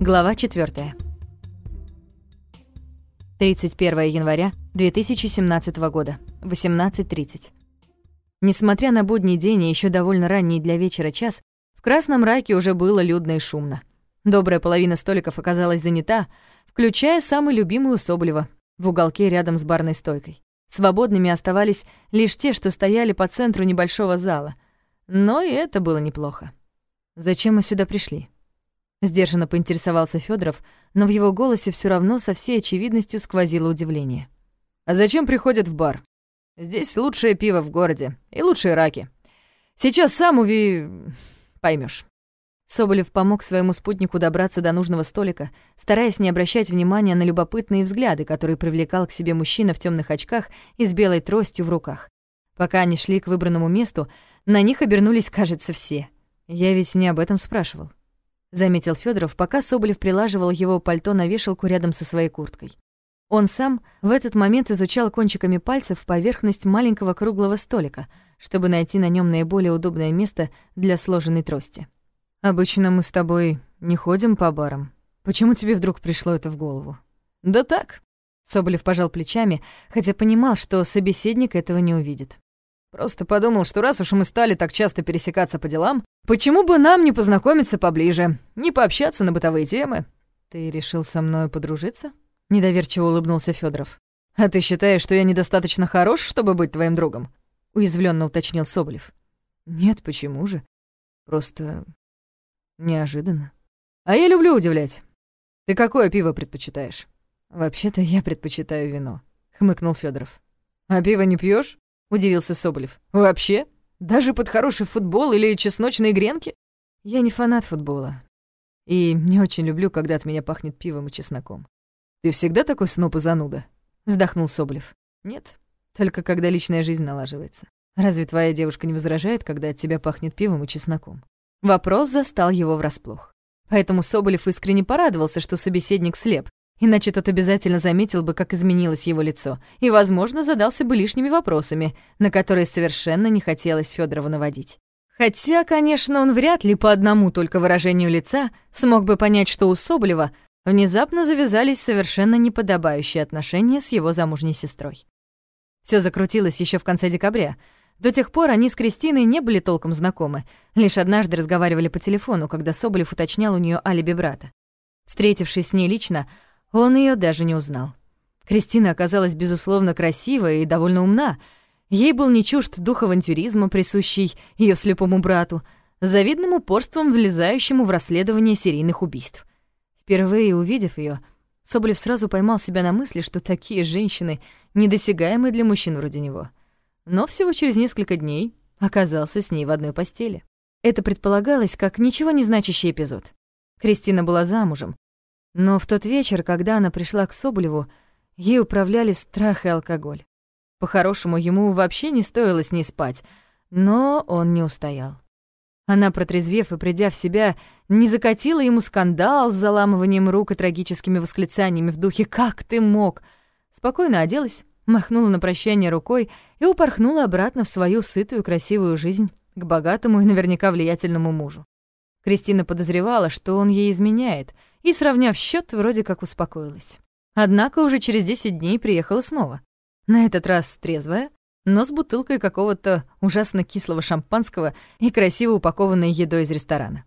Глава 4. 31 января 2017 года, 18.30. Несмотря на будний день и еще довольно ранний для вечера час, в Красном Раке уже было людно и шумно. Добрая половина столиков оказалась занята, включая самый любимый у Соболева, в уголке рядом с барной стойкой. Свободными оставались лишь те, что стояли по центру небольшого зала. Но и это было неплохо. «Зачем мы сюда пришли?» Сдержанно поинтересовался Федоров, но в его голосе все равно со всей очевидностью сквозило удивление. «А зачем приходят в бар? Здесь лучшее пиво в городе и лучшие раки. Сейчас сам уви... поймешь. Соболев помог своему спутнику добраться до нужного столика, стараясь не обращать внимания на любопытные взгляды, которые привлекал к себе мужчина в темных очках и с белой тростью в руках. Пока они шли к выбранному месту, на них обернулись, кажется, все. Я ведь не об этом спрашивал заметил Федоров, пока Соболев прилаживал его пальто на вешалку рядом со своей курткой. Он сам в этот момент изучал кончиками пальцев поверхность маленького круглого столика, чтобы найти на нем наиболее удобное место для сложенной трости. «Обычно мы с тобой не ходим по барам. Почему тебе вдруг пришло это в голову?» «Да так». Соболев пожал плечами, хотя понимал, что собеседник этого не увидит. Просто подумал, что раз уж мы стали так часто пересекаться по делам, почему бы нам не познакомиться поближе, не пообщаться на бытовые темы? Ты решил со мной подружиться? Недоверчиво улыбнулся Федоров. А ты считаешь, что я недостаточно хорош, чтобы быть твоим другом? Уязвленно уточнил Соболев. Нет, почему же? Просто неожиданно. А я люблю удивлять. Ты какое пиво предпочитаешь? Вообще-то я предпочитаю вино, хмыкнул Федоров. А пиво не пьешь? — удивился Соболев. «Вообще? Даже под хороший футбол или чесночные гренки?» «Я не фанат футбола. И не очень люблю, когда от меня пахнет пивом и чесноком». «Ты всегда такой сноп и зануда?» — вздохнул Соболев. «Нет, только когда личная жизнь налаживается. Разве твоя девушка не возражает, когда от тебя пахнет пивом и чесноком?» Вопрос застал его врасплох. Поэтому Соболев искренне порадовался, что собеседник слеп, Иначе тот обязательно заметил бы, как изменилось его лицо, и, возможно, задался бы лишними вопросами, на которые совершенно не хотелось Федорову наводить. Хотя, конечно, он вряд ли по одному только выражению лица смог бы понять, что у Соболева внезапно завязались совершенно неподобающие отношения с его замужней сестрой. Все закрутилось еще в конце декабря. До тех пор они с Кристиной не были толком знакомы, лишь однажды разговаривали по телефону, когда Соболев уточнял у нее алиби брата. Встретившись с ней лично, он ее даже не узнал. Кристина оказалась, безусловно, красивая и довольно умна. Ей был не чужд дух авантюризма, присущий ее слепому брату, завидным упорством, влезающему в расследование серийных убийств. Впервые увидев ее, Соболев сразу поймал себя на мысли, что такие женщины недосягаемы для мужчин вроде него. Но всего через несколько дней оказался с ней в одной постели. Это предполагалось как ничего не значащий эпизод. Кристина была замужем, но в тот вечер, когда она пришла к Соболеву, ей управляли страх и алкоголь. По-хорошему, ему вообще не стоило с ней спать, но он не устоял. Она, протрезвев и придя в себя, не закатила ему скандал с заламыванием рук и трагическими восклицаниями в духе «Как ты мог?». Спокойно оделась, махнула на прощание рукой и упорхнула обратно в свою сытую красивую жизнь к богатому и наверняка влиятельному мужу. Кристина подозревала, что он ей изменяет, и, сравняв счет, вроде как успокоилась. Однако уже через 10 дней приехала снова. На этот раз трезвая, но с бутылкой какого-то ужасно кислого шампанского и красиво упакованной едой из ресторана.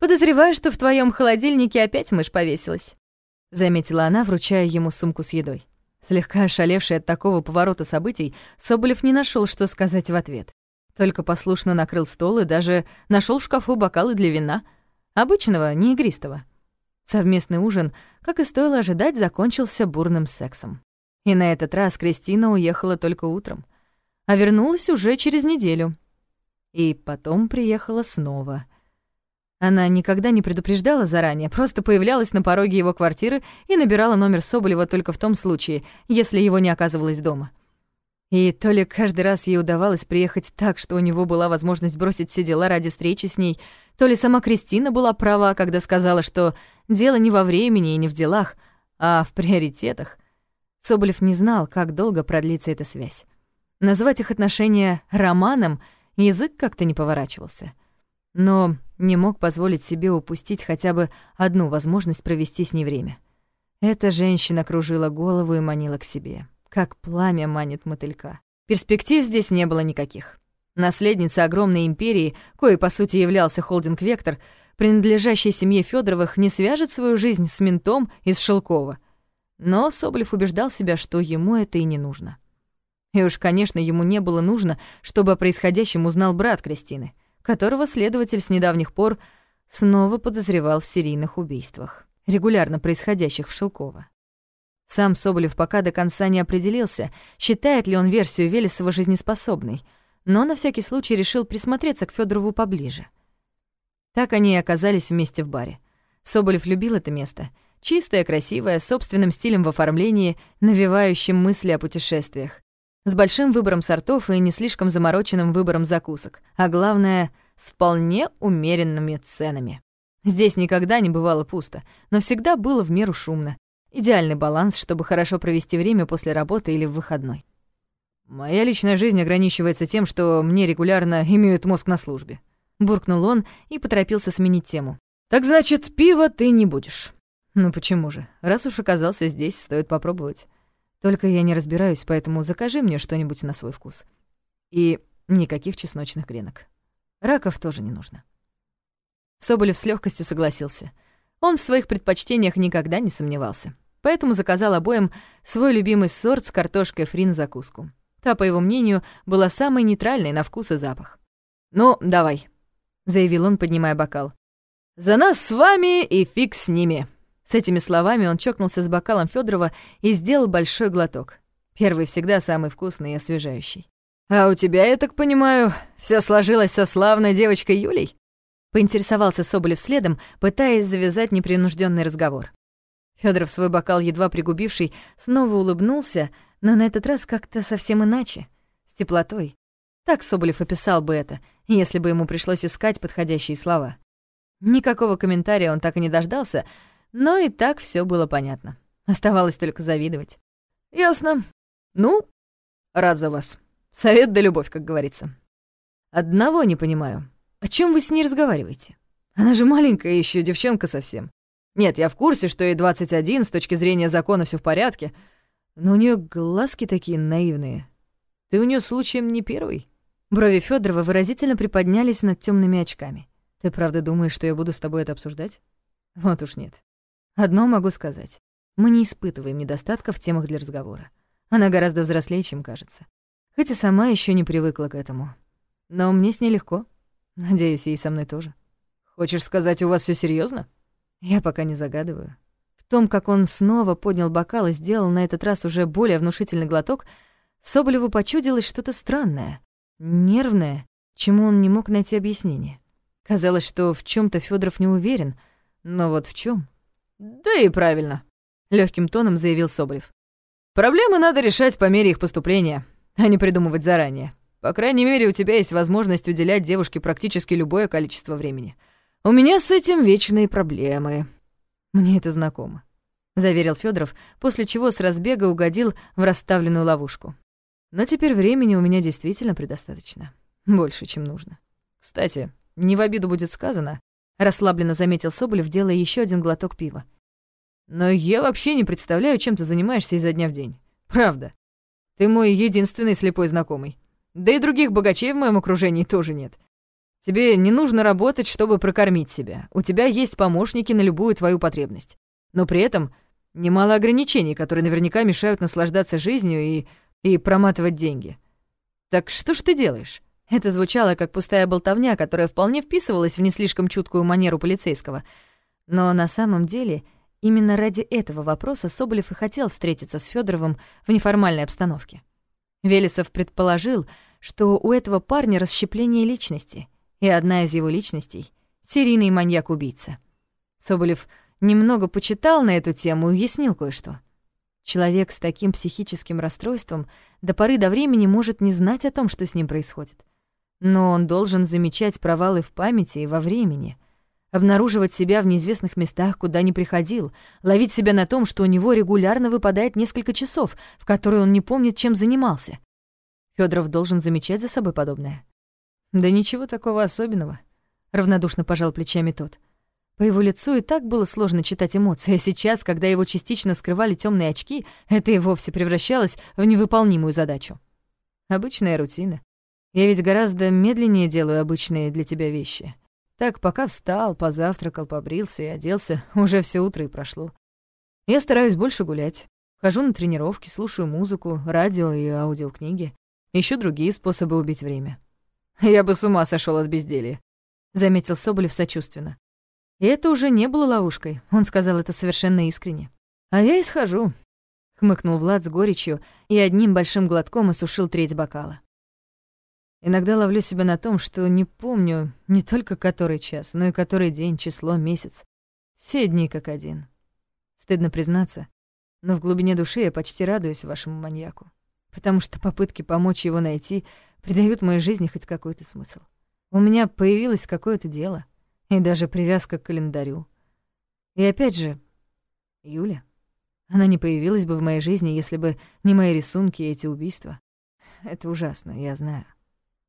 «Подозреваю, что в твоем холодильнике опять мышь повесилась», — заметила она, вручая ему сумку с едой. Слегка ошалевший от такого поворота событий, Соболев не нашел, что сказать в ответ. Только послушно накрыл стол и даже нашел в шкафу бокалы для вина. Обычного, не игристого. Совместный ужин, как и стоило ожидать, закончился бурным сексом. И на этот раз Кристина уехала только утром, а вернулась уже через неделю. И потом приехала снова. Она никогда не предупреждала заранее, просто появлялась на пороге его квартиры и набирала номер Соболева только в том случае, если его не оказывалось дома. И то ли каждый раз ей удавалось приехать так, что у него была возможность бросить все дела ради встречи с ней, то ли сама Кристина была права, когда сказала, что дело не во времени и не в делах, а в приоритетах. Соболев не знал, как долго продлится эта связь. Назвать их отношения романом язык как-то не поворачивался. Но не мог позволить себе упустить хотя бы одну возможность провести с ней время. Эта женщина кружила голову и манила к себе, как пламя манит мотылька. Перспектив здесь не было никаких. Наследница огромной империи, коей по сути являлся холдинг «Вектор», принадлежащий семье Федоровых, не свяжет свою жизнь с ментом из Шелкова. Но Соболев убеждал себя, что ему это и не нужно. И уж, конечно, ему не было нужно, чтобы о происходящем узнал брат Кристины, которого следователь с недавних пор снова подозревал в серийных убийствах, регулярно происходящих в Шелково. Сам Соболев пока до конца не определился, считает ли он версию Велесова жизнеспособной, но на всякий случай решил присмотреться к Федорову поближе — так они и оказались вместе в баре. Соболев любил это место. Чистое, красивое, с собственным стилем в оформлении, навевающим мысли о путешествиях. С большим выбором сортов и не слишком замороченным выбором закусок. А главное, с вполне умеренными ценами. Здесь никогда не бывало пусто, но всегда было в меру шумно. Идеальный баланс, чтобы хорошо провести время после работы или в выходной. Моя личная жизнь ограничивается тем, что мне регулярно имеют мозг на службе буркнул он и поторопился сменить тему. «Так значит, пива ты не будешь?» «Ну почему же? Раз уж оказался здесь, стоит попробовать. Только я не разбираюсь, поэтому закажи мне что-нибудь на свой вкус. И никаких чесночных гренок. Раков тоже не нужно». Соболев с легкостью согласился. Он в своих предпочтениях никогда не сомневался. Поэтому заказал обоим свой любимый сорт с картошкой фри на закуску. Та, по его мнению, была самой нейтральной на вкус и запах. «Ну, давай», заявил он, поднимая бокал. «За нас с вами и фиг с ними!» С этими словами он чокнулся с бокалом Федорова и сделал большой глоток. Первый всегда самый вкусный и освежающий. «А у тебя, я так понимаю, все сложилось со славной девочкой Юлей?» Поинтересовался Соболев следом, пытаясь завязать непринужденный разговор. Федоров свой бокал, едва пригубивший, снова улыбнулся, но на этот раз как-то совсем иначе, с теплотой. Так Соболев описал бы это, если бы ему пришлось искать подходящие слова. Никакого комментария он так и не дождался, но и так все было понятно. Оставалось только завидовать. «Ясно. Ну, рад за вас. Совет да любовь, как говорится. Одного не понимаю. О чем вы с ней разговариваете? Она же маленькая еще девчонка совсем. Нет, я в курсе, что ей 21, с точки зрения закона все в порядке, но у нее глазки такие наивные. Ты у нее случаем не первый?» Брови Федорова выразительно приподнялись над темными очками. «Ты правда думаешь, что я буду с тобой это обсуждать?» «Вот уж нет. Одно могу сказать. Мы не испытываем недостатка в темах для разговора. Она гораздо взрослее, чем кажется. Хотя сама еще не привыкла к этому. Но мне с ней легко. Надеюсь, ей со мной тоже. Хочешь сказать, у вас все серьезно? Я пока не загадываю. В том, как он снова поднял бокал и сделал на этот раз уже более внушительный глоток, Соболеву почудилось что-то странное, нервное, чему он не мог найти объяснение. Казалось, что в чем то Федоров не уверен, но вот в чем? «Да и правильно», — легким тоном заявил Соболев. «Проблемы надо решать по мере их поступления, а не придумывать заранее. По крайней мере, у тебя есть возможность уделять девушке практически любое количество времени. У меня с этим вечные проблемы». «Мне это знакомо», — заверил Федоров, после чего с разбега угодил в расставленную ловушку. Но теперь времени у меня действительно предостаточно. Больше, чем нужно. Кстати, не в обиду будет сказано, расслабленно заметил Соболев, делая еще один глоток пива. Но я вообще не представляю, чем ты занимаешься изо дня в день. Правда. Ты мой единственный слепой знакомый. Да и других богачей в моем окружении тоже нет. Тебе не нужно работать, чтобы прокормить себя. У тебя есть помощники на любую твою потребность. Но при этом немало ограничений, которые наверняка мешают наслаждаться жизнью и и проматывать деньги. Так что ж ты делаешь? Это звучало как пустая болтовня, которая вполне вписывалась в не слишком чуткую манеру полицейского. Но на самом деле именно ради этого вопроса Соболев и хотел встретиться с Федоровым в неформальной обстановке. Велесов предположил, что у этого парня расщепление личности, и одна из его личностей — серийный маньяк-убийца. Соболев немного почитал на эту тему и уяснил кое-что — Человек с таким психическим расстройством до поры до времени может не знать о том, что с ним происходит. Но он должен замечать провалы в памяти и во времени, обнаруживать себя в неизвестных местах, куда не приходил, ловить себя на том, что у него регулярно выпадает несколько часов, в которые он не помнит, чем занимался. Федоров должен замечать за собой подобное. Да ничего такого особенного. — равнодушно пожал плечами тот. По его лицу и так было сложно читать эмоции, а сейчас, когда его частично скрывали темные очки, это и вовсе превращалось в невыполнимую задачу. Обычная рутина. Я ведь гораздо медленнее делаю обычные для тебя вещи. Так, пока встал, позавтракал, побрился и оделся, уже все утро и прошло. Я стараюсь больше гулять. Хожу на тренировки, слушаю музыку, радио и аудиокниги. Ищу другие способы убить время. Я бы с ума сошел от безделья, заметил Соболев сочувственно. Это уже не было ловушкой, он сказал это совершенно искренне. «А я и схожу», — хмыкнул Влад с горечью и одним большим глотком осушил треть бокала. Иногда ловлю себя на том, что не помню не только который час, но и который день, число, месяц. Все дни как один. Стыдно признаться, но в глубине души я почти радуюсь вашему маньяку, потому что попытки помочь его найти придают моей жизни хоть какой-то смысл. У меня появилось какое-то дело и даже привязка к календарю. И опять же, Юля. Она не появилась бы в моей жизни, если бы не мои рисунки и эти убийства. Это ужасно, я знаю.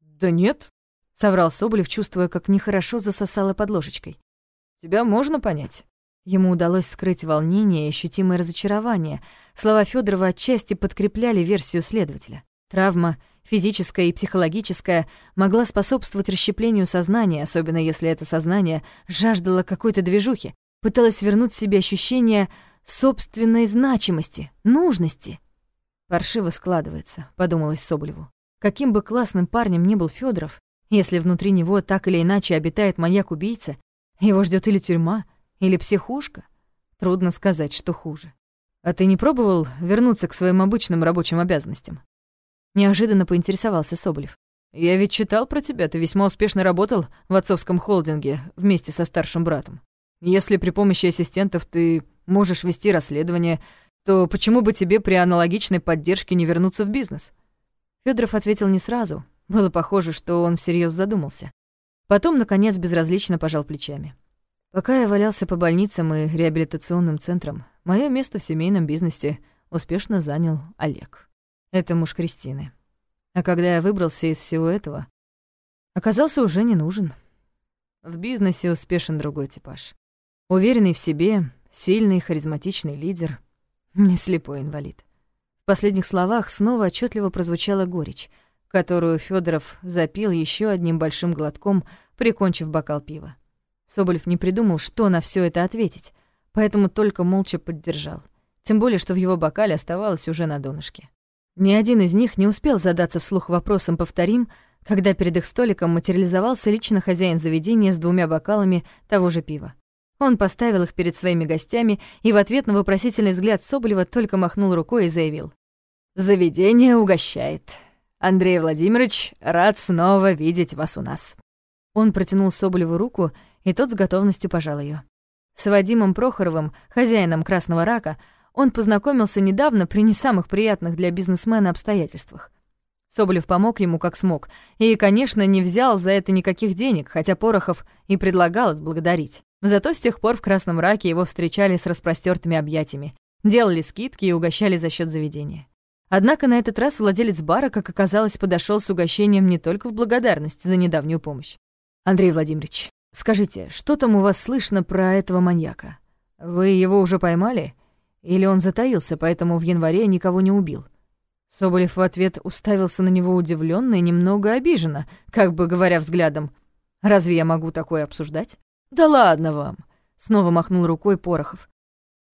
«Да нет», — соврал Соболев, чувствуя, как нехорошо засосало под ложечкой. «Тебя можно понять». Ему удалось скрыть волнение и ощутимое разочарование. Слова Федорова отчасти подкрепляли версию следователя. Травма физическая и психологическая, могла способствовать расщеплению сознания, особенно если это сознание жаждало какой-то движухи, пыталось вернуть себе ощущение собственной значимости, нужности. «Паршиво складывается», — подумалось Соболеву. Каким бы классным парнем ни был Федоров, если внутри него так или иначе обитает маньяк-убийца, его ждет или тюрьма, или психушка, трудно сказать, что хуже. А ты не пробовал вернуться к своим обычным рабочим обязанностям? Неожиданно поинтересовался Соболев. «Я ведь читал про тебя, ты весьма успешно работал в отцовском холдинге вместе со старшим братом. Если при помощи ассистентов ты можешь вести расследование, то почему бы тебе при аналогичной поддержке не вернуться в бизнес?» Федоров ответил не сразу. Было похоже, что он всерьез задумался. Потом, наконец, безразлично пожал плечами. Пока я валялся по больницам и реабилитационным центрам, мое место в семейном бизнесе успешно занял Олег. Это муж Кристины. А когда я выбрался из всего этого, оказался уже не нужен. В бизнесе успешен другой типаж. Уверенный в себе, сильный, харизматичный лидер, не слепой инвалид. В последних словах снова отчетливо прозвучала горечь, которую Федоров запил еще одним большим глотком, прикончив бокал пива. Соболев не придумал, что на все это ответить, поэтому только молча поддержал. Тем более, что в его бокале оставалось уже на донышке. Ни один из них не успел задаться вслух вопросом «повторим», когда перед их столиком материализовался лично хозяин заведения с двумя бокалами того же пива. Он поставил их перед своими гостями и в ответ на вопросительный взгляд Соболева только махнул рукой и заявил. «Заведение угощает. Андрей Владимирович, рад снова видеть вас у нас». Он протянул Соболеву руку, и тот с готовностью пожал ее. С Вадимом Прохоровым, хозяином «Красного рака», он познакомился недавно при не самых приятных для бизнесмена обстоятельствах. Соболев помог ему как смог, и, конечно, не взял за это никаких денег, хотя Порохов и предлагал отблагодарить. Зато с тех пор в Красном Раке его встречали с распростертыми объятиями, делали скидки и угощали за счет заведения. Однако на этот раз владелец бара, как оказалось, подошел с угощением не только в благодарность за недавнюю помощь. «Андрей Владимирович, скажите, что там у вас слышно про этого маньяка? Вы его уже поймали?» Или он затаился, поэтому в январе никого не убил? Соболев в ответ уставился на него удивленно и немного обиженно, как бы говоря взглядом, «Разве я могу такое обсуждать?» «Да ладно вам!» — снова махнул рукой Порохов.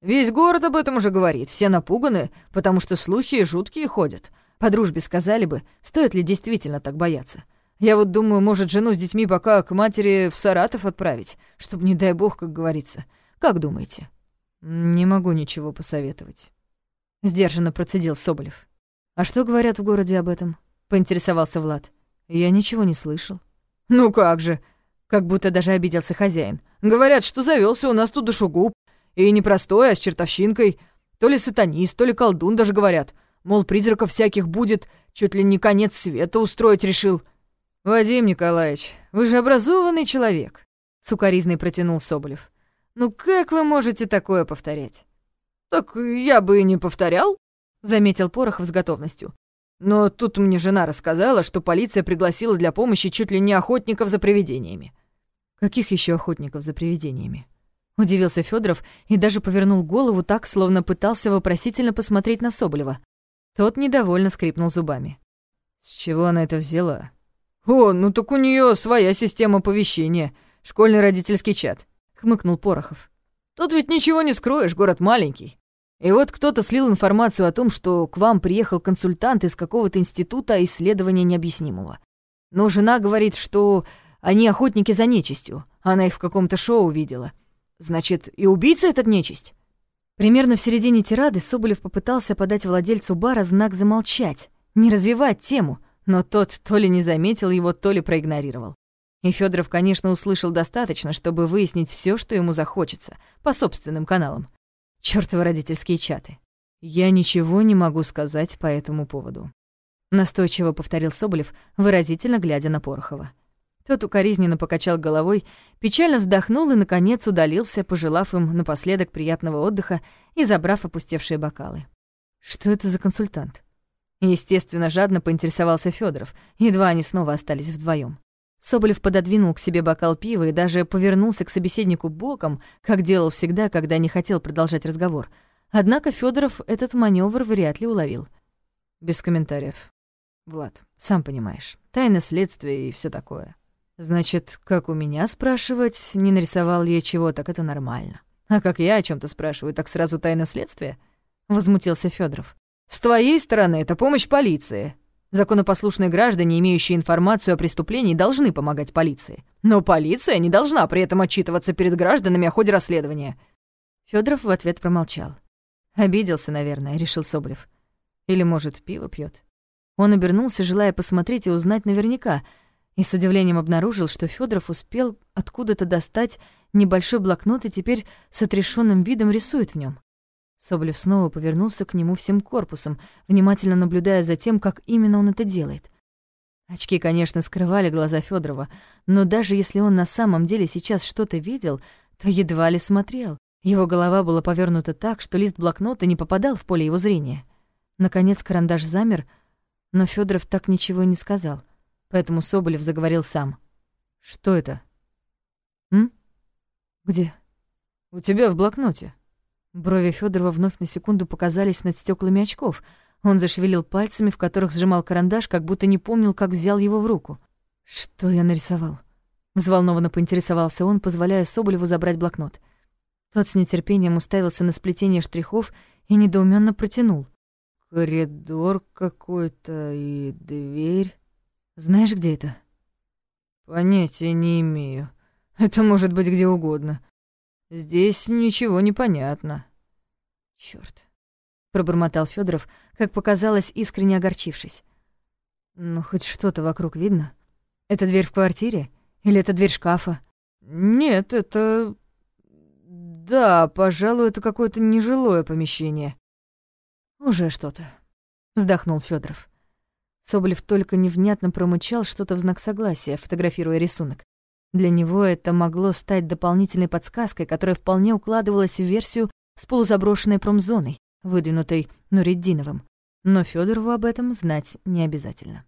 «Весь город об этом уже говорит, все напуганы, потому что слухи жуткие ходят. По дружбе сказали бы, стоит ли действительно так бояться. Я вот думаю, может, жену с детьми пока к матери в Саратов отправить, чтобы, не дай бог, как говорится. Как думаете?» «Не могу ничего посоветовать», — сдержанно процедил Соболев. «А что говорят в городе об этом?» — поинтересовался Влад. «Я ничего не слышал». «Ну как же!» — как будто даже обиделся хозяин. «Говорят, что завелся у нас тут душегуб. И не простой, а с чертовщинкой. То ли сатанист, то ли колдун даже говорят. Мол, призраков всяких будет, чуть ли не конец света устроить решил». «Вадим Николаевич, вы же образованный человек», — сукоризный протянул Соболев. Ну как вы можете такое повторять? Так я бы и не повторял, заметил Порохов с готовностью. Но тут мне жена рассказала, что полиция пригласила для помощи чуть ли не охотников за привидениями. Каких еще охотников за привидениями? Удивился Федоров и даже повернул голову так, словно пытался вопросительно посмотреть на Соболева. Тот недовольно скрипнул зубами. С чего она это взяла? О, ну так у нее своя система оповещения, школьный родительский чат, хмыкнул Порохов. Тут ведь ничего не скроешь, город маленький. И вот кто-то слил информацию о том, что к вам приехал консультант из какого-то института исследования необъяснимого. Но жена говорит, что они охотники за нечистью. Она их в каком-то шоу видела. Значит, и убийца этот нечисть? Примерно в середине тирады Соболев попытался подать владельцу бара знак замолчать, не развивать тему, но тот то ли не заметил его, то ли проигнорировал. И Федоров, конечно, услышал достаточно, чтобы выяснить все, что ему захочется, по собственным каналам. Чёртовы родительские чаты. Я ничего не могу сказать по этому поводу. Настойчиво повторил Соболев, выразительно глядя на Порохова. Тот укоризненно покачал головой, печально вздохнул и, наконец, удалился, пожелав им напоследок приятного отдыха и забрав опустевшие бокалы. Что это за консультант? Естественно, жадно поинтересовался Федоров, едва они снова остались вдвоем. Соболев пододвинул к себе бокал пива и даже повернулся к собеседнику боком, как делал всегда, когда не хотел продолжать разговор. Однако Федоров этот маневр вряд ли уловил. Без комментариев. Влад, сам понимаешь, тайна следствия и все такое. Значит, как у меня спрашивать, не нарисовал я чего, так это нормально. А как я о чем то спрашиваю, так сразу тайна следствия? Возмутился Федоров. С твоей стороны это помощь полиции, Законопослушные граждане, имеющие информацию о преступлении, должны помогать полиции. Но полиция не должна при этом отчитываться перед гражданами о ходе расследования. Федоров в ответ промолчал. Обиделся, наверное, решил Соболев. Или, может, пиво пьет. Он обернулся, желая посмотреть и узнать наверняка, и с удивлением обнаружил, что Федоров успел откуда-то достать небольшой блокнот и теперь с отрешенным видом рисует в нем. Соболев снова повернулся к нему всем корпусом, внимательно наблюдая за тем, как именно он это делает. Очки, конечно, скрывали глаза Федорова, но даже если он на самом деле сейчас что-то видел, то едва ли смотрел. Его голова была повернута так, что лист блокнота не попадал в поле его зрения. Наконец карандаш замер, но Федоров так ничего и не сказал, поэтому Соболев заговорил сам. «Что это?» «М? Где?» «У тебя в блокноте». Брови Федорова вновь на секунду показались над стеклами очков. Он зашевелил пальцами, в которых сжимал карандаш, как будто не помнил, как взял его в руку. «Что я нарисовал?» Взволнованно поинтересовался он, позволяя Соболеву забрать блокнот. Тот с нетерпением уставился на сплетение штрихов и недоуменно протянул. «Коридор какой-то и дверь. Знаешь, где это?» «Понятия не имею. Это может быть где угодно. Здесь ничего не понятно. Чёрт, пробормотал Федоров, как показалось, искренне огорчившись. Ну хоть что-то вокруг видно. Это дверь в квартире или это дверь шкафа? Нет, это Да, пожалуй, это какое-то нежилое помещение. Уже что-то, вздохнул Федоров. Соболев только невнятно промычал что-то в знак согласия, фотографируя рисунок. Для него это могло стать дополнительной подсказкой, которая вполне укладывалась в версию с полузаброшенной промзоной, выдвинутой Нуриддиновым. Но Федорову об этом знать не обязательно.